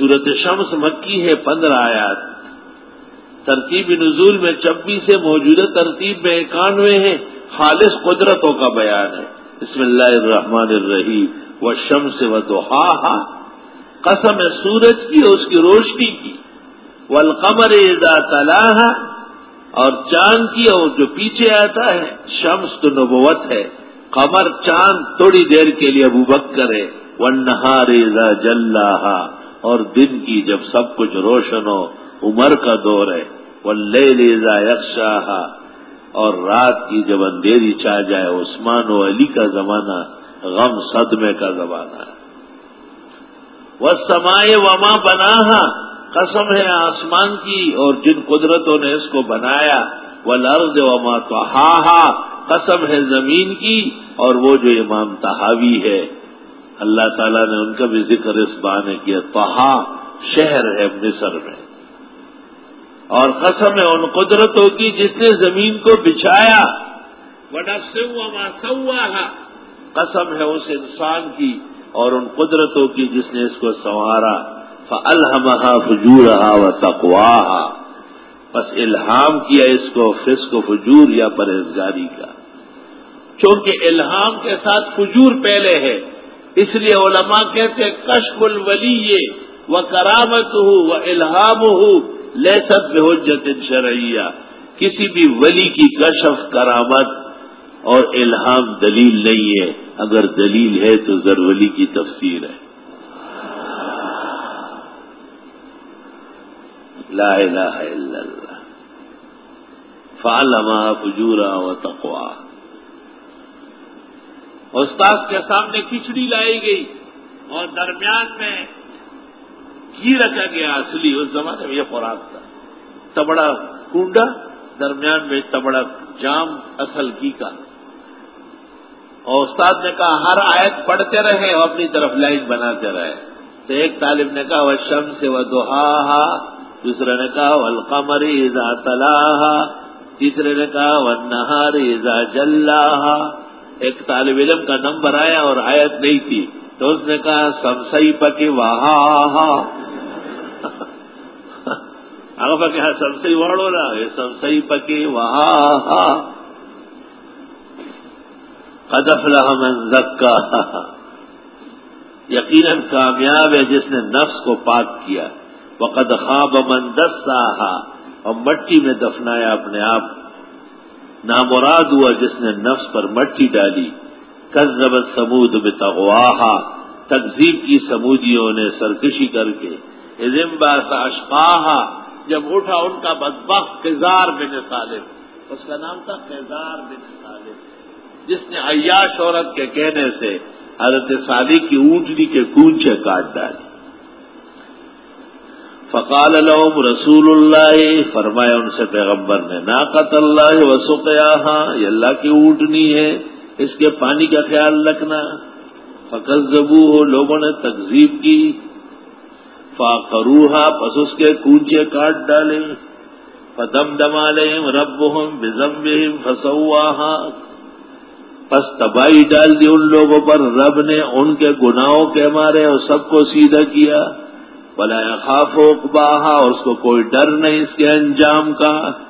صورت شمس مکی ہے پندرہ آیات۔ ترتیب نزول میں چبیس سے موجودہ ترتیب میں اکانوے ہیں خالص قدرتوں کا بیان ہے۔ بسم اللہ الرحمن الرحیم۔ و شمس و تو قسم ہے سورج کی اور اس کی روشنی کی۔ والقمر اذا تلاها۔ اور چاند کی اور جو پیچھے آتا ہے، شمس تو نبوت ہے۔ قمر چاند تھوڑی دیر کے لیے ابو بکر ہے۔ ون نہار جلح اور دن کی جب سب کچھ روشن ہو، عمر کا دور ہے۔ وہ لے لیزا یکشاہ اور رات کی جب اندھیری چاہ جائے، عثمان و علی کا زمانہ، غم صدمے کا زمانہ۔ وہ سمائے وما بنا قسم ہے آسمان کی اور جن قدرتوں نے اس کو بنایا۔ وہ لرد وما تو قسم ہے زمین کی اور وہ جو امام تحاوی ہے۔ اللہ تعالیٰ نے ان کا بھی ذکر اس بانے کیا۔ توحا شہر ہے، مصر میں۔ اور قسم ہے ان قدرتوں کی جس نے زمین کو بچھایا۔ وہ قسم ہے اس انسان کی اور ان قدرتوں کی جس نے اس کو سنوارا۔ الحمہ فجور و تقواہ بس الہام کیا اس کو، فسق و فجور یا پرہیزگاری کا۔ چونکہ الہام کے ساتھ فجور پہلے ہے۔ اس لیے علماء کہتے کشف الولی و کرامت ہو و الہام ہو لے سب حجت شرعیہ۔ کسی بھی ولی کی کشف، کرامت اور الہام دلیل نہیں ہے۔ اگر دلیل ہے تو زرولی کی تفسیر ہے۔ لا الہ الا اللہ۔ فعلما فجورا و تقوا استاد کے سامنے کھچڑی لائی گئی اور درمیان میں گھی رکھا گیا اصلی، اس زمانے میں یہ خوراک تھا۔ تبڑا کنڈا درمیان میں تبڑا جام اصل گھی کا۔ اور استاد نے کہا، ہر آیت پڑھتے رہے اور اپنی طرف لائن بناتے رہے۔ تو ایک طالب نے کہا وہ شم سے وہ دوہا دوسرے نے کہا القمر ایزا تلاح تیسرے نے کہا وہ نہار ایزا جلاح ایک طالب علم کا نمبر آیا اور آیت نہیں تھی تو اس نے کہا سمسئی پکی وہاں آگا کہا سمسئی واڑو نا سمسئی پکی وہاں قدف من زکا۔ یقیناً کامیاب ہے جس نے نفس کو پاک کیا۔ وقد خواب من دس اور مٹی میں دفنایا اپنے آپ نامراد ہوا جس نے نفس پر مٹی ڈالی۔ کزبت سمود میں تغواہا تقزیب کی سمودیوں نے سرکشی کر کے۔ ازمبا اشقاہا۔ جب اٹھا ان کا بدبخ کزار بن صالح اس کا نام تھا کزار بن صالح جس نے عیاش عورت کے کہنے سے حضرت سالی کی اونٹنی کے کونچے کاٹ ڈالی۔ فقال لهم رسول اللہ، فرمایا ان سے پیغمبر نے ناقت اللہ وسقیا یہ اللہ کی اونٹنی ہے، اس کے پانی کا خیال رکھنا۔ فقط زبو ہو لوگوں نے تقزیب کی۔ فاقروہا، پس اس کے کونچے کاٹ ڈالے پدم دما رب ہوں بزم فسواہا۔ پس تباہی ڈال دی ان لوگوں پر، رب نے ان کے گناہوں کے مارے اور سب کو سیدھا کیا۔ بلا خاف و اور اس کو کوئی ڈر نہیں اس کے انجام کا۔